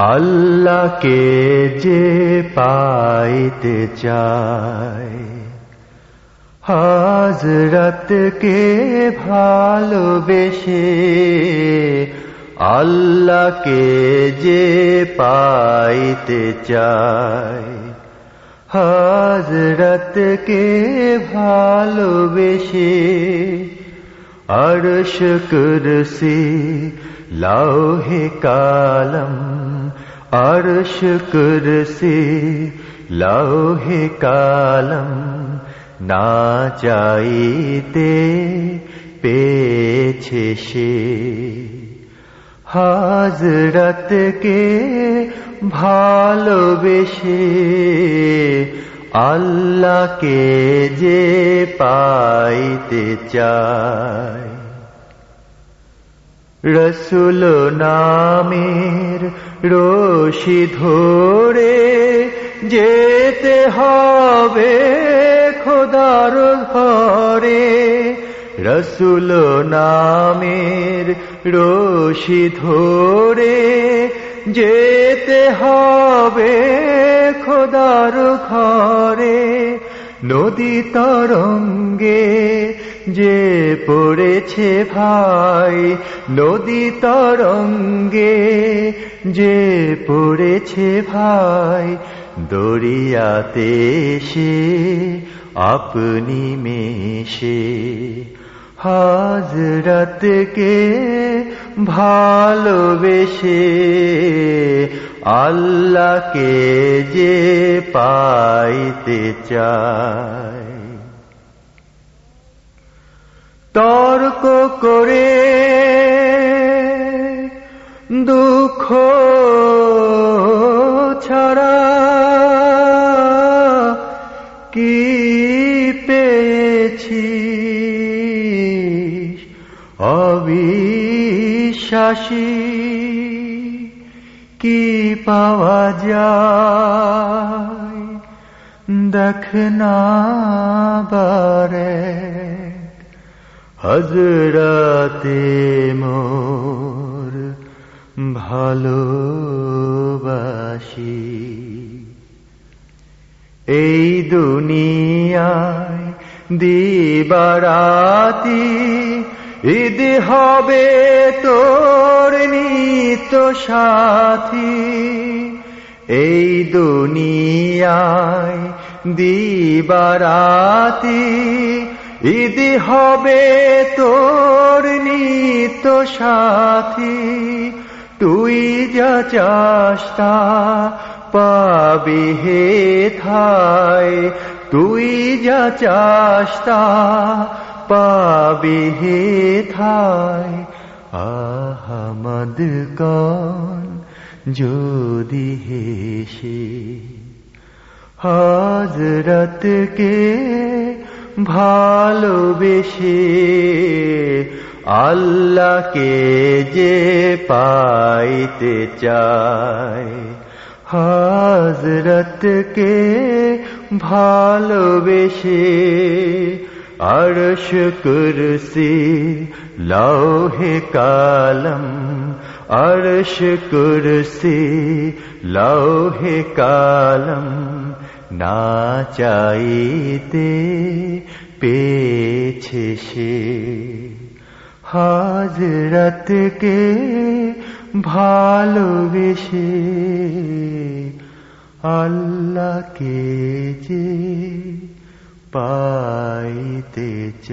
আল্লাহকে যে পাইতে চায়। হাজরতকে ভালোবেসে আল্লাহকে যে পাইতে চায়। হাজরতকে ভালোবেসে আরশ কুরসি লৌহে কালম। আরশ কুরসি লৌহে কালম। না চাইতে পেয়েছে সে। হাজরতকে ভালোবেসে আল্লাহকে যে পাইতে চায়। রসুল নামের রশি ধরে যেতে হবে খোদার ঘরে। রসুল নামের রশি ধরে যেতে হবে খোদার ঘরে নদী তরঙ্গে যে পড়েছে ভাই, নদী তরঙ্গে যে পড়েছে ভাই, দরিয়াতে সে আপনি মেশে হাজরতকে ভালোবেসে আল্লাহকে যে পাইতে চায়। তর্ক করে দুঃখ ছাড়া কি অবিশ্বাসী কি পাওয়া যায়? দেখ না বারে হজরতে মোর ভালোবাসি। এই দুনিয়ায় দিবারাতি ঈদ হবে তোর নিত সাথী। এই দুনিয়ায় দিবারাতি, ঈদ হবে তোর নিত সাথী। তুই যা চাস্তা পাবি হে থাই, তুই যা চাস্তা পাবি হে থাই আহমদ কন যদি হেসে হাজরতকে ভালোবেসে আল্লাহকে যে পাইতে চায় হাজরতকে ভালোবেসে আরশ কুরসি লৌহে কালম আরশ কুরসি লৌহে কালম না চাইতে পেয়েছে সে হাজরতকে ভালোবেসে আল্লাহকে যে ते च।